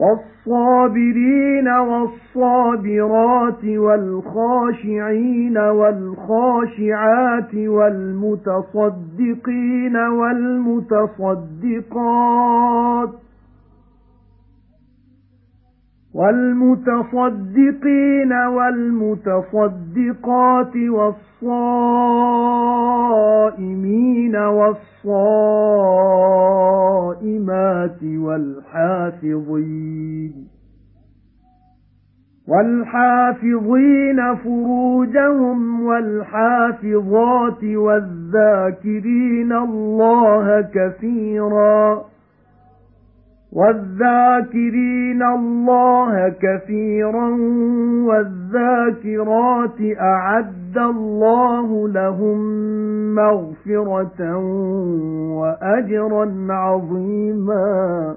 وَالصَّابِرِينَ وَالصَّابِرَاتِ وَالْخَاشِعِينَ وَالْخَاشِعَاتِ وَالْمُتَصَدِّقِينَ وَالْمُتَصَدِّقَاتِ وَالْمُتَصَدِّقِينَ وَالْمُتَصَدِّقَاتِ وَالصَّائِمِينَ وَالصَّائِمَاتِ وَالْحَافِظِينَ وَالْحَافِظِينَ فُرُوجَهُمْ وَالْحَافِظَاتِ وَالذَّاكِرِينَ اللَّهَ كَثِيرًا وَالذَّاكِرِينَ اللَّهَ كَثِيرًا وَالذَّاكِرَاتِ أَعَدَّ اللَّهُ لَهُم مَّغْفِرَةً وَأَجْرًا عَظِيمًا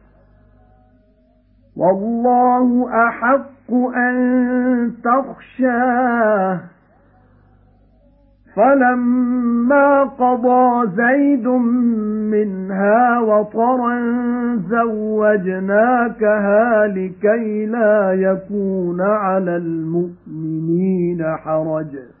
وَاللَّهُ أَحَقُّ أَن تَخْشَاهُ. فَلَمَّا قَضَى زَيْدٌ مِنْهَا وَطَرًا زَوَّجْنَاكَهَا لِكَي لَا يَكُونَ عَلَى الْمُؤْمِنِينَ حَرَجٌ.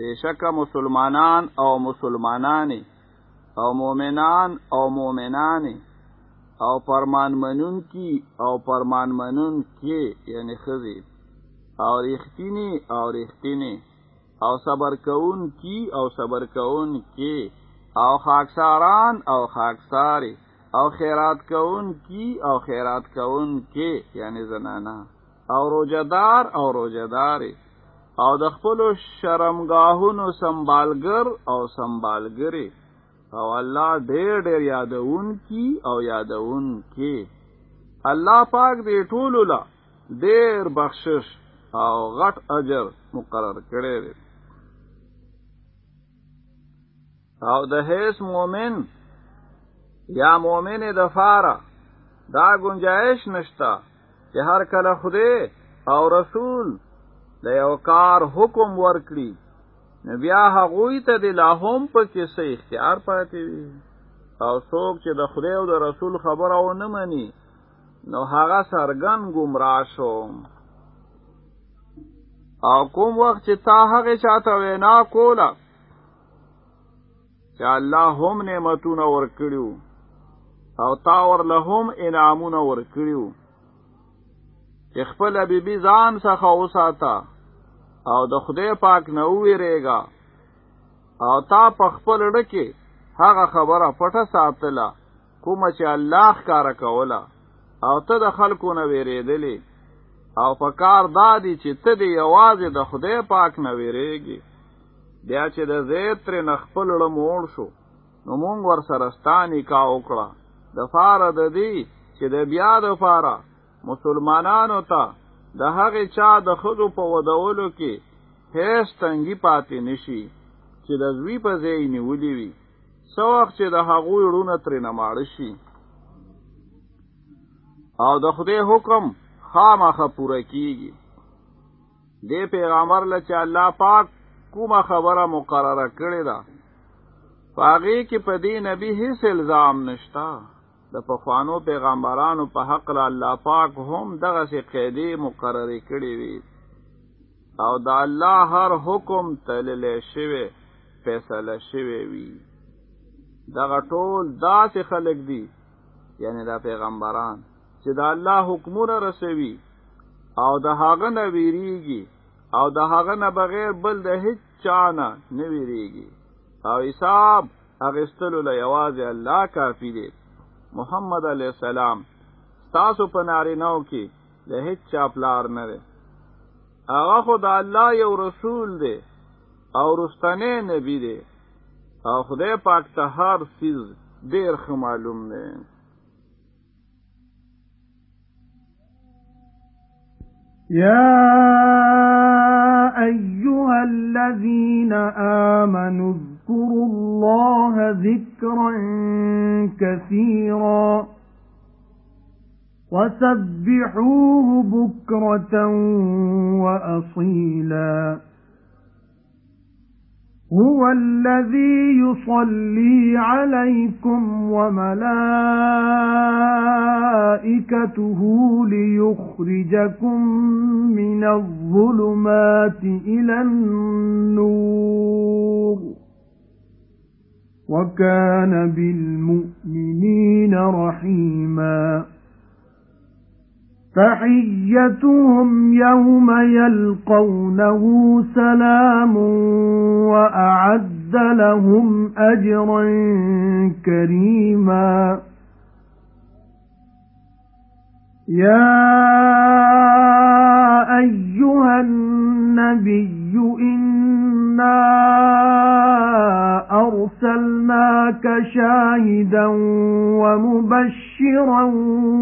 بشکه مسلمانان او مسلمانانی او مؤمنان او مؤمنانی او فرمان منون کی او فرمان منون کی یعنی خزی او رښتینی او رښتینی او صبر کون کی او صبر کون کی او خاکساران او خاکساری او خیرات کون کی او خیرات کون کی یعنی زنانا او روجدار او روجداری او د خپل شرمګاهونو سنبالګر او سنبالګری او الله ډېر ډېر یادون کی او یادون کی الله پاک دې ټولو لا ډېر بخشش او غټ اجر مقرر کړی دی. او د هیڅ مؤمن یا مؤمن د فاره دا گنجائش نشتا چې هر کله خدای او رسول د یو کار حکم ورکړي. نو بیا هغوی ته د دې اهم په کې څه اختیار پاتې وي. او څوک چې د خدای او د رسول خبره و نه مني نو هغه سرګن گمراه شو او کوم وخت چې تا هغه چاته وینا کوله چې الله هم نعمتونه ورکړیو او تا ورله هم انعامونه ورکړیو چې خپل بیبي ځان څخه وساته او د خدای پاک نه ویریږي او تا په خپل ډکه هغه خبره پټه ساتله کوم چې الله ښکارا کوله. او ته د خلکو نه ویریدلې. او په کار دادی چې ته دی یوازې د خدای پاک نه ویریږې بیا چې د زید تر نخپل لموړ شو نو مونږ ور سره ستانی کا وکړه. د فار د دی چې د بیا د فارا مسلمانانو ته د هغه چا د خودو په ودولو کې هیڅ تنګي پاتې نشي چې د زوی په ځای نیولې وي. سو وخت چې د هغوی ړونه ترې نماړ شي. او د خدای حکم خامخه پوره کیږي. دې پیغمبر له چې الله پاک کومه خبره مقرره کړې ده پاغي کې په دې نبی هیڅ الزام نشتا د پخوانو پیغمبرانو په حق له الله پاک هم دغه سي قیدی مقرره کړې وي او د الله هر حکم تللی شوی فیصله شوی وي. دغه ټول داسې خلق دي یعنی دا پیغمبران چې د الله حکمونه رسوي او د هغه نه ویریږي او د هغه نه بغیر بل د هیڅ چا نه نه ویریږي. او حساب اغستلو له یوازې الله کافی دی محمد علی السلام تاسو په نارینو کې د هیڅ چا پلار نه دی. هغه خو د الله یو رسول دی او رستنه نبی دی. او خدای پاک ته هر چیز ډیر معلوم دی يا أيها الذين آمنوا اذكروا الله ذكرا كثيرا وسبحوه بكرة وأصيلا هُوَ الَّذِي يُصَلِّي عَلَيْكُمْ وَمَلَائِكَتُهُ لِيُخْرِجَكُم مِّنَ الظُّلُمَاتِ إِلَى النُّورِ. وَكَانَ بِالْمُؤْمِنِينَ رَحِيمًا. تَحِيَّتُهُمْ يَوْمَ يَلْقَوْنَهُ سَلَامٌ وَأَعَدَّ لَهُمْ أَجْرًا كَرِيمًا. يَا أَيُّهَا النَّبِيُّ إِنَّا أَرْسَلْنَاكَ شَاهِدًا وَمُبَشِّرًا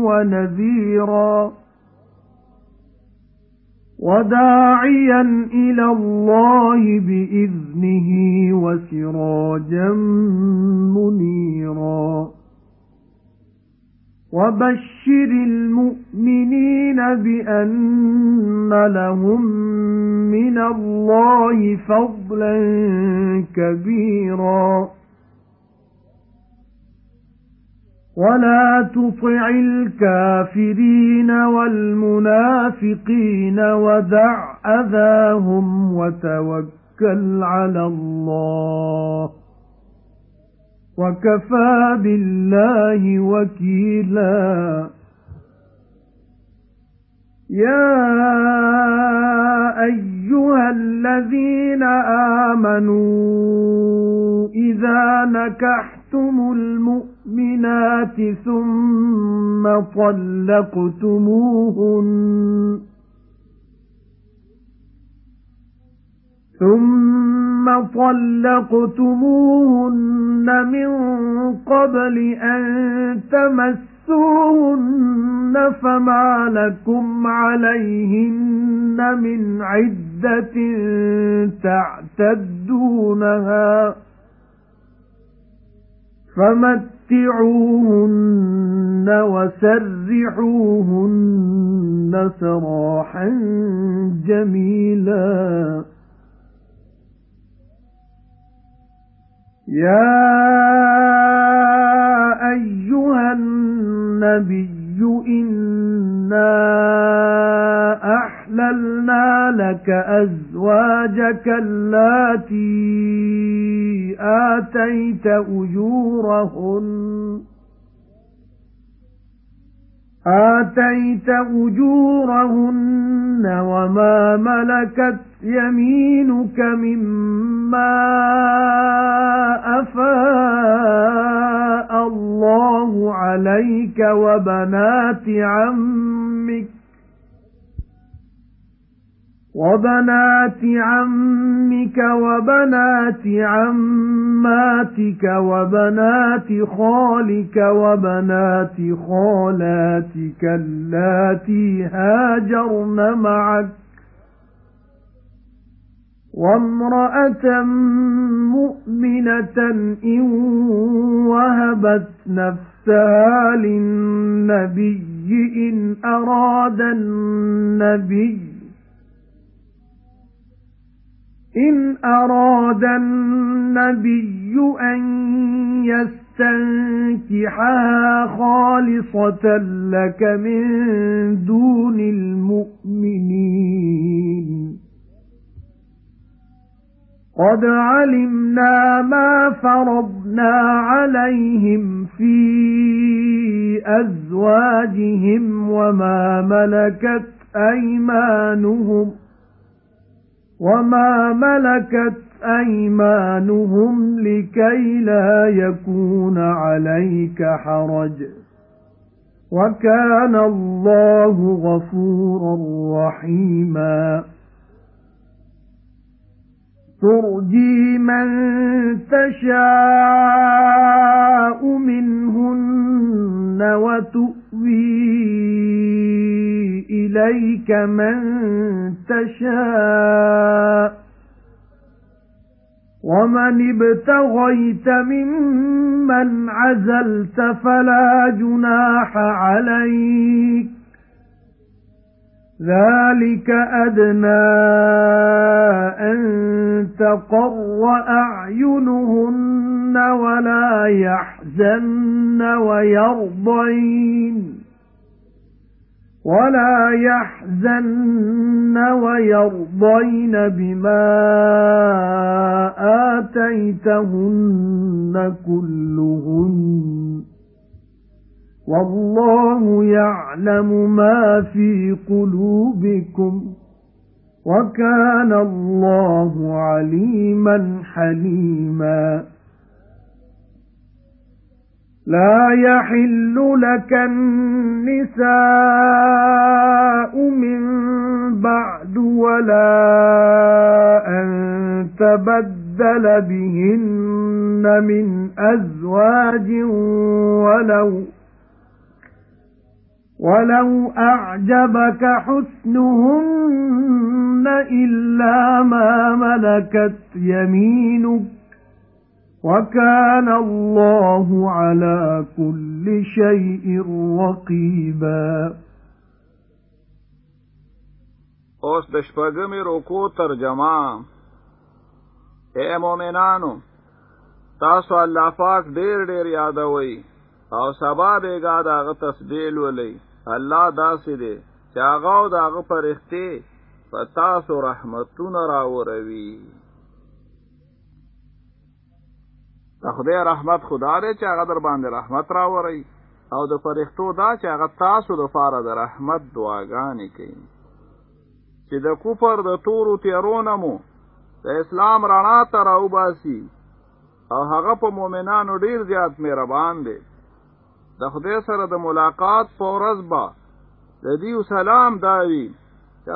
وَنَذِيرًا. وَدَاعِيًا إِلَى اللَّهِ بِإِذْنِهِ وَسِرَاجًا مُنِيرًا. وَبَشِّرِ الْمُؤْمِنِينَ بِأَنَّ لَهُم مِّنَ اللَّهِ فَضْلًا كَبِيرًا. وَلَا تُطِعِ الْكَافِرِينَ وَالْمُنَافِقِينَ وَدَعْ أَذَاهُمْ وَتَوَكَّلْ عَلَى اللَّهِ وَكَفَى بِاللَّهِ وَكِيلًا يَا أَيُّهَا الَّذِينَ آمَنُوا إِذَا نَكَحْتُمُ الْمُؤْمِنَاتِ ثُمَّ طَلَّقْتُمُوهُنَّ. ثُمَّ طَلَّقْتُمُوهُنَّ مِن قَبْلِ أَن تَمَسُّوهُنَّ فما لكم عليهن من عدة تعتدونها. فمتعوهن وسرحوهن سراحا جميلا. يا أيها النبي إِنَّا أَحْلَلْنَا لَكَ أَزْوَاجَكَ اللَّاتِي آتَيْتَ أُجُورَهُنَّ. آتَيْتَ أُجُورَهُنَّ وَمَا مَلَكَتْ يَمِينُكَ مِمَّا أَفَاءَ اللَّهُ عَلَيْكَ وَبَنَاتِ عَمِّكَ. وَبَنَاتِ عَمِّكَ وَبَنَاتِ عَمَّاتِكَ وَبَنَاتِ خَالِكَ وَبَنَاتِ خَالَاتِكَ اللَّاتِي هَاجَرْنَ مَعَكَ وَامْرَأَةً مُؤْمِنَةً إِن وَهَبَتْ نَفْسَهَا لِلنَّبِيِّ إِنْ أَرَادَ النَّبِيُّ إِنْ أَرَادَ النَّبِيُّ أَن يَسْتَنكِحَهَا خَالِصَةً لَّكَ مِن دُونِ الْمُؤْمِنِينَ. قَدْ عَلِمْنَا مَا فَرَضْنَا عَلَيْهِمْ فِي أَزْوَاجِهِمْ وَمَا مَلَكَتْ أَيْمَانُهُمْ وَمَا مَلَكَتْ أَيْمَانُهُمْ لِكَي لَا يَكُونَ عَلَيْكَ حَرَجٌ وَكَانَ اللَّهُ غَفُورًا رَّحِيمًا تُرْجِي مَن تَشَاءُ مِنْهُنَّ وَتُؤْوِي إِلَيْكَ مَن تَشَاءُ وَمَنِ ابْتَغَيْتَ مِمَّنْ عَزَلْتَ فَلَا جُنَاحَ عَلَيْكَ ذَلِكَ أَدْنَى أَن تَقَرَّ أَعْيُنُهُنَّ وَلَا يَحْزَنَّ وَيَرْضَيْنَ وَلَا يَحْزَنَّ وَيَرْضَيْنَ بِمَا آتَيْتَهُنَّ كُلُّهُنَّ وَاللَّهُ يَعْلَمُ مَا فِي قُلُوبِكُمْ وَكَانَ اللَّهُ عَلِيمًا حَلِيمًا لا يحل لك النساء من بعد ولا أن تبدل بهن من أزواج ولو وَلَوْ أَعْجَبَكَ حُسْنُهُنَّ إِلَّا مَا مَلَكَتْ يَمِينُكَ وَكَانَ اللَّهُ عَلَى كُلِّ شَيْءٍ رَقِيبًا. اوس د شپږمې روکو ترجمه. اے مؤمنانو تاسو الله پاک ډېر ډېر یادوي او سبا بیګا داغه تسبیح ولې الله داسې دی چې هغه او داغه پرختي په تاسو رحمتونه راوروي د خدای رحمت خدا دې چې هغه در باندې رحمت راوړي او د فرښتو دا چې هغه تاسو د فاره د رحمت دعاګانې کوي. چې د کفر د تورو تیرونه مو د اسلام رڼا ته راوباسي. او هغه په مؤمنانو ډیر زیات مهربان دی. د خدای سره د ملاقات په ورځ به د دې سلام داوي.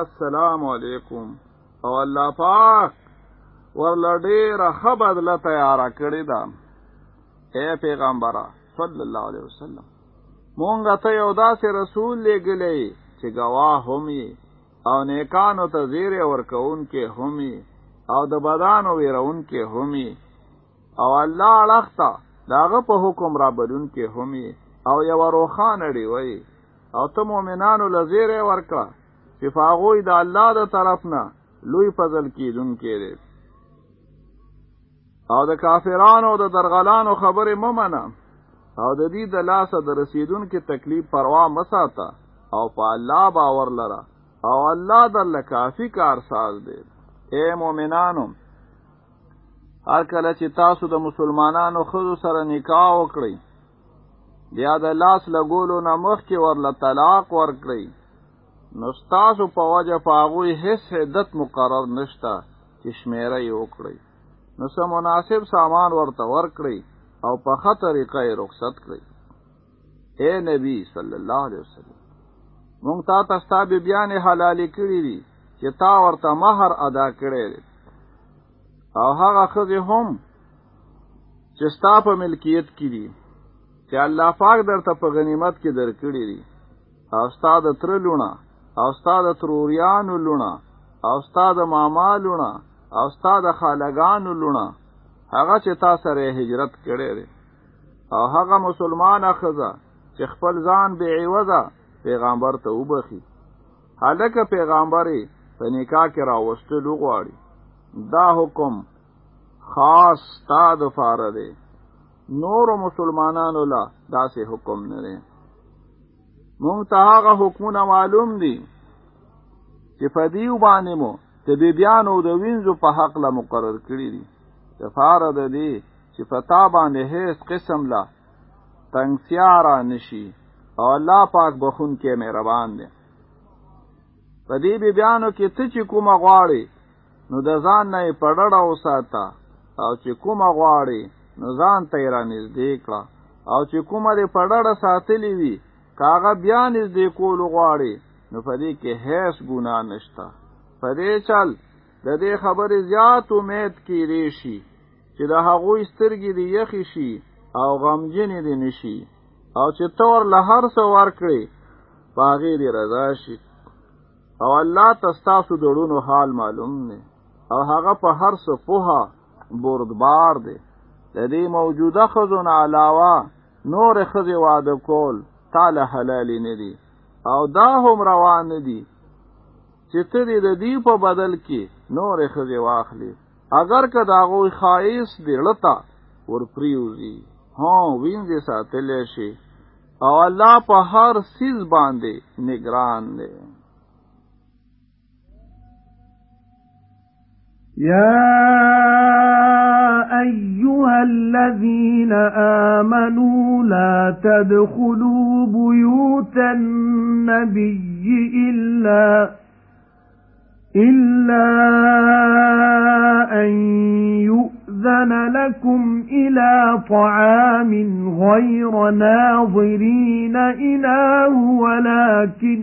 السلام علیکم. او الله پاک ورل ډیره خبردله تیار کړی دا اے پیغمبره صلی الله علیه وسلم مونږ ته یو داسې رسول لګلې چې گواه هم او نیکانو ته زیره ورکون کې هم او د بدانو ویرون کې هم او الله اړختا داغه په حکم را بدون کې هم او یو روخان دی وای او ته مؤمنانو لزیره ورکړه چې فاغوی د الله د طرف نه لوی فضل کیدون کې دی او د کافرانو د درغلانو خبرې ممنه او د دې د لاسه د رسیدون کې تکلیف پروا مه ساته او په الله باور لره. او الله در کافی کارساز دی. اے مؤمنانو هر کله چې تاسو د مسلمانانو خزو سره نکاح وکړئ بیا د لاس لګولو نه مخکې ورله طلاق ورکړئ. نو ستاسو په وجه په هغوی هیڅ عدت مقرر نشته چې شمیره یې وکړئ نو سم مناسب سامان ورته ورکړئ او په ښه طریقه یې رخصت کړئ. اے نبی صلی الله علیه وسلم مونږ تا ته ستا بیبیانې حلالې کړي دي چې تا ورته مہر ادا کړی دی. او هغه ښځې هم چې ستا په ملکیت کې دي چې الله پاک درته په غنیمت کې درکړي دي. او ستا د تره لونه او ستا د تروریانو لونه او ستا د ماما لونه او ستا د خالګانو لونه هغه چې تا سره هجرت کړي دي او هغه مسلمانه ښځه چې خپل ځان بې عوضه پیغمبر ته وبخښي هله که پیغمبري په نکاح کې راوستلو غواړي دا حکم خاص تا د فاره دی. نور مسلمانانو لا داسې حکم نه دی. مونږ ته هغه حکمونه معلوم دي چې په دیو باندې مو د بیبیانو د وینځو په حق لا مقرر کړی دي. د فاره د دی چې فتا باندې هیڅ قسم لا تنگسیارا نشي او الله پاک بخون کې مهربان دی. په دې بیانو کې ته چې کومه غواړي نو د ځان نه پړړه وساته. او چې کومه غواړي نو ځان ته را نږدې کړه. او چې کومه دې پړړه ساتلی وي کاغه بیا نږدې کول غواړي نو په دې کې هیڅ ګناه نشته په دې چل د دې خبرې زیات امید کې ریشي چې د هغوی سترګې دې یخې شي او غمجنې دې نشي او چې تور له هر څه ورکړي باغې دې رضا شي. او الله تستاسو دړونو حال معلوم نه او هغه په هر څه پوها بردبار دی. د دې موجوده خزون علاوه نور خزي واده کول تعالی حلال نه دي. او دا هم روان دي چې ته دې د دې په بدل کې نور خزي واخلي اگر که داغوی خایس دی لتا ورپریوزی ها وینځي ساتل شي أو الله په هر سیز باندې نگران دی. يا أيها الذين آمنوا لا تدخلوا بيوت النبي إلا إلا أن يؤذن لكم إلى طعام غير ناظرين إله ولكن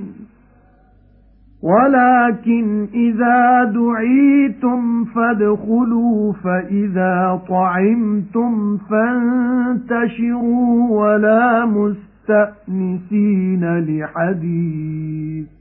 ولكن إذا دعيتم فادخلوا فإذا طعمتم فانتشروا ولا مستأنسين لحديث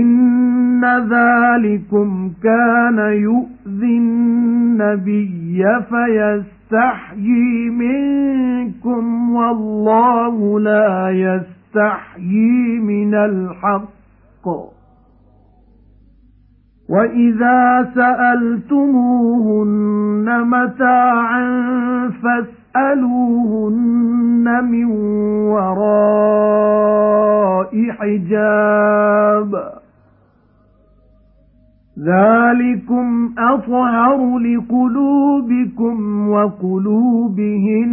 إن ذلكم كان يؤذي النبي فيستحيي منكم والله لا يستحيي من الحق وَإِذَا سَأَلْتُمُوهُنَّ مَتَاعًا فَاسْأَلُوهُنَّ مِنْ وَرَاءِ حِجَابٍ. ذَلِكُمْ أَطْهَرُ لِقُلُوبِكُمْ وَقُلُوبِهِنَّ.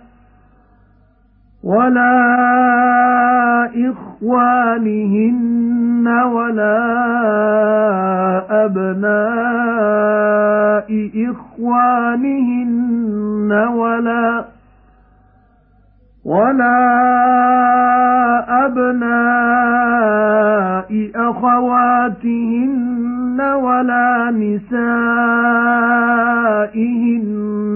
وَلَا إِخْوَانِهِنَّ وَلَا أَبْنَاءِ إِخْوَانِهِنَّ وَلَا وَلَا أَبْنَاءِ أَخَوَاتِهِنَّ وَلَا نِسَائِهِنَّ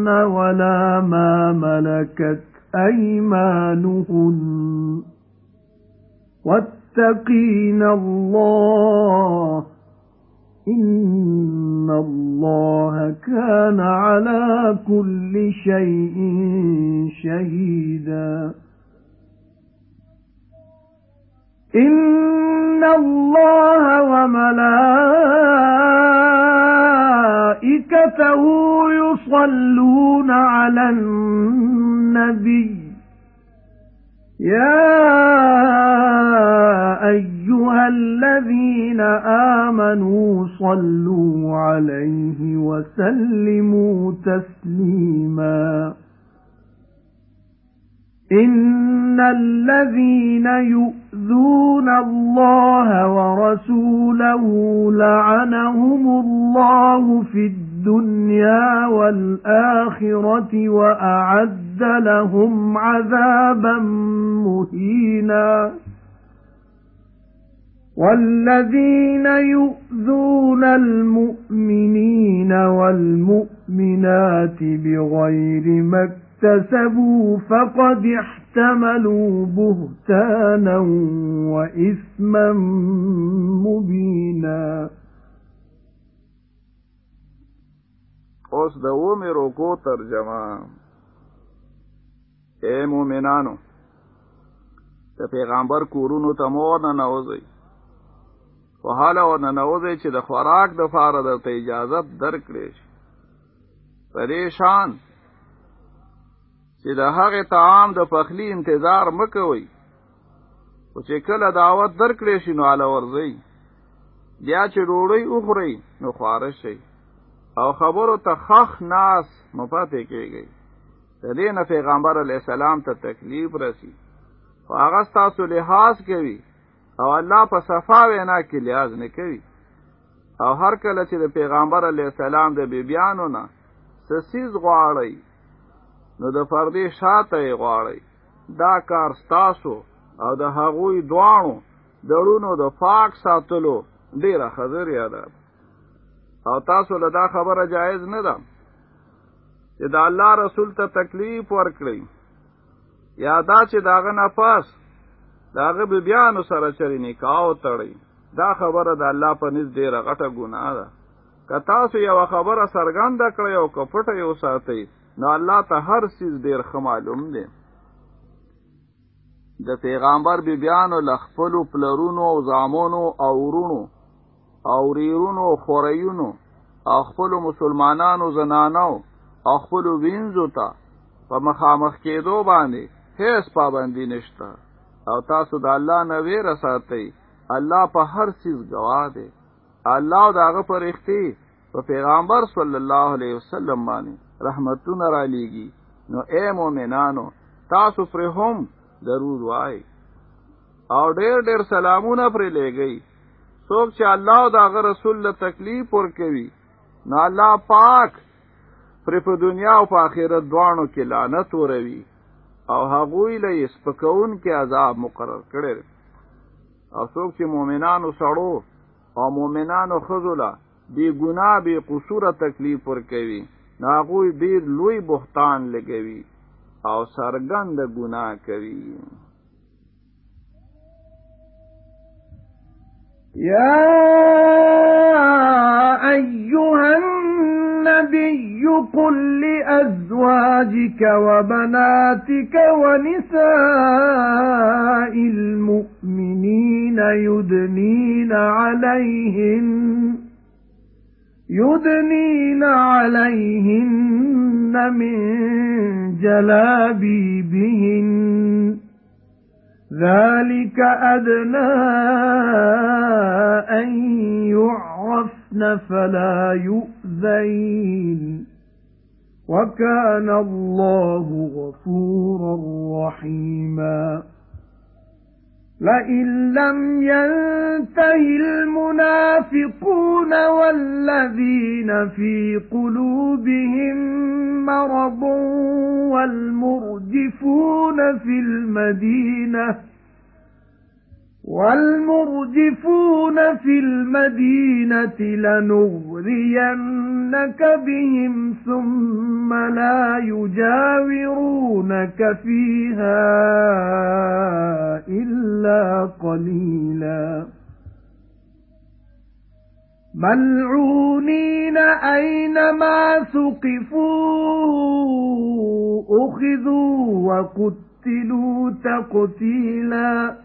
وَلَا مَا مَلَكَتْ أَيْمَانُهُنَّ وَاتَّقِينَ اللَّهَ إِنَّ اللَّهَ كَانَ عَلَى كُلِّ شَيْءٍ شَهِيدًا. إِنَّ اللَّهَ وَمَلَائِكَتَهُ يُصَلُّونَ عَلَى النَّبِيِّ يَا أَيُّهَا الَّذِينَ آمَنُوا صَلُّوا عَلَيْهِ وَسَلِّمُوا تَسْلِيمًا. إِنَّ الَّذِينَ يُؤْذُونَ اللَّهَ وَرَسُولَهُ لَعَنَهُمُ اللَّهُ فِي الدُّنْيَا وَالْآخِرَةِ وَأَعَدَّ لَهُمْ عَذَابًا مُهِينًا. وَالَّذِينَ يُؤْذُونَ الْمُؤْمِنِينَ وَالْمُؤْمِنَاتِ بِغَيْرِ مَا اكْتَسَبُوا فَقَدِ احْتَمَلُوا بُهْتَانًا وَإِثْمًا مُبِينًا. اوس د اومه روکو ترجمه. اے مومنانو د پیغمبر کورونو ته مور نه نوځي خو حالا و نه نوځي چې د خوراک د فاره د اجازه درکړي شي. پریشان. چې د هغه طعام د پخلی انتظار مکوي او چې کله دعوت درکړي شي نو اله ورځي بیا چې ډوړی وخوري نو خارش شي او خبرو ته خخ ناس مپاتې کېږي د دې نه پیغمبر علی السلام ته تکلیف رسی او هغه تاسو لحاظ کوي او الله په صفا وینا کې لحاظ نه کوي. او هر کله چې د پیغمبر علی السلام د بیبیانو نه سسیز غواړي نو د فردي شاته غواړي دا کار ستاسو او د هغوی دوانو دړونو د پاک ساتلو ډیره خزر یاده او تاسو له دا خبره جایز نه ده چې د الله رسول ته تکلیف ورکړي. یا دا چې داغه پاس داغه بیان سره چری نکاح تړي دا خبره د الله په نس ډیره غټه ګناه ده. که تاسو یو خبره سرګند کړی او کپټه یو ساتي نو الله ته هر چیز ډیر خمالوم دی. د پیغمبر بی بیانو لخپلو پلرونو او زامونو او ورونو او ریرونو خوریونو او خپلو مسلمانانو زنانو او خپلو وینځو ته په مخامخ کېدو باندې هیڅ پابندی نشته. او تاسو د الله نه ویره ساتئ. الله په هر چیز گواه دی. الله داغه پرختی په پیغمبر صلی الله علیه وسلم باندې رحمتونه را لېږي. نو اے مؤمنانو تاسو پر هم درود وای او ډېر ډېر سلامونه پر لېږي څوک چې الله او داغه رسول له تکلیف ور کوي نو الله پاک پر په دنیا او په آخرت دواړو کې لعنت وروي. او هغوی له سپکون کې عذاب مقرر کړي او څوک چې مؤمنانو سړو او مؤمنانو خذلا بی ګناه بی قصور تکلیف ور کوي ناغوی ډیر لوی بهتان لګوي او سرګند ګناه کوي. يا قل لأزواجك وبناتك ونساء المؤمنين يدنين عليهن يدنين عليهن من جلابيبهن. ذَلِكَ أَدْنَى أَن يُعْرَفْنَ فَلَا يُؤْذَيْنَ. وَكَانَ اللَّهُ غَفُورًا رَّحِيمًا. لَئِن لَّمْ يَنتَهِ الْمُنَافِقُونَ وَالَّذِينَ فِي قُلُوبِهِم مَّرَضٌ وَالْمُرْجِفُونَ فِي الْمَدِينَةِ وَالْمُرْجِفُونَ فِي الْمَدِينَةِ لَنُغْرِيَنَّكَ بِهِمْ ثُمَّ لَا يُجَاوِرُونَكَ فِيهَا إِلَّا قَلِيلًا. مَلْعُونِينَ أَيْنَمَا ثُقِفُوا أُخِذُوا وَقُتِّلُوا تَقْتِيلًا.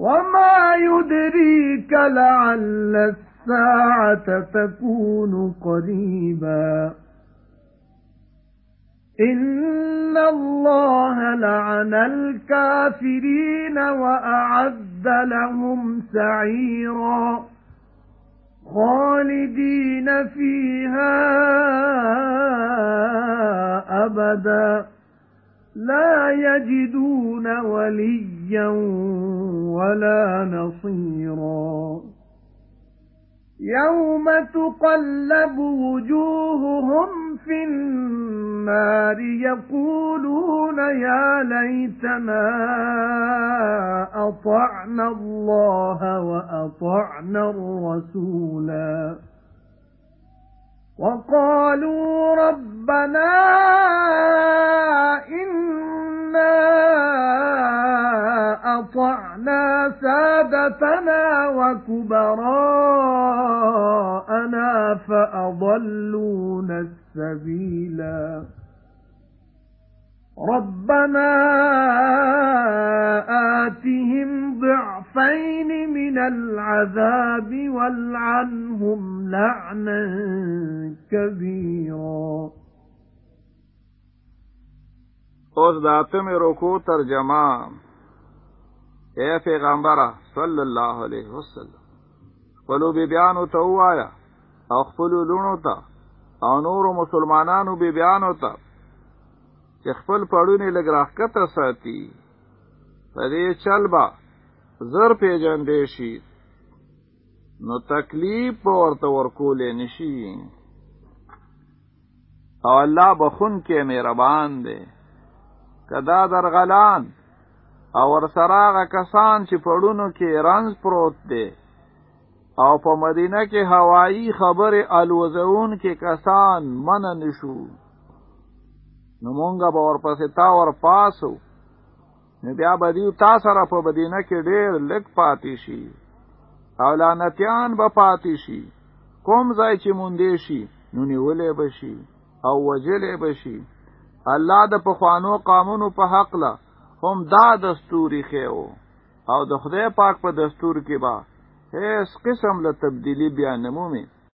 وَمَا يُدْرِيكَ لَعَلَّ السَّاعَةَ تَكُونُ قَرِيبًا إِنَّ اللَّهَ لَعَنَ الْكَافِرِينَ وَأَعَدَّ لَهُمْ سَعِيرًا خَالِدِينَ فِيهَا أَبَدًا لَا يَجِدُونَ وَلِيًّا وَلَا نَصِيرًا. يَوْمَ تُقَلَّبُ وُجُوهُهُمْ فِي النَّارِ يَقُولُونَ يَا لَيْتَنَا أَطَعْنَا اللَّهَ وَأَطَعْنَا الرَّسُولَا. وَقَالُوا رَبَّنَا إِنَّا أَطَعْنَا سَادَتَنَا وَكُبَرَاءَنَا فَأَضَلُّونَا السَّبِيلَا. رَبَّنَا آتِهِمْ ضِعْفَيْنِ مِنَ الْعَذَابِ وَالْعَنْهُمْ لَعْنًا كَبِيرًا. اوس د اتمې رکو ترجمه اے پیغمبره صلی الله علیه وسلم. خپلو بی بیانو ته وایا أو خپلو لونو ته أو نورو مسلمانانو بی بیانو ته چې خپل پړونی لګ راکته ساتي. په چل با زر پیجن شي نو تکلیف ورته ورکولې نشي او الله بخون کې مهربان دی. کدا درغلان او ورسراغه کسان چې پړونو کې رنز پروت دی او په مدینه کې هوایی خبره الوزون کې کسان من نشو نو مونږه به ورپسې تا ور پاسو نو بیا به دیو تا سره په مدینه کې ډېر لږ پاتې شي. او لعنتیان به پاتې شي. کوم ځای چې مونږ شي نو نیولې بشي او وجلې بشي الله د پخوانو قانونو په حق له هم دا دستوري خېو او د خدای پاک په دستور کې با هیڅ قسم له تبدیلی بیان نمومي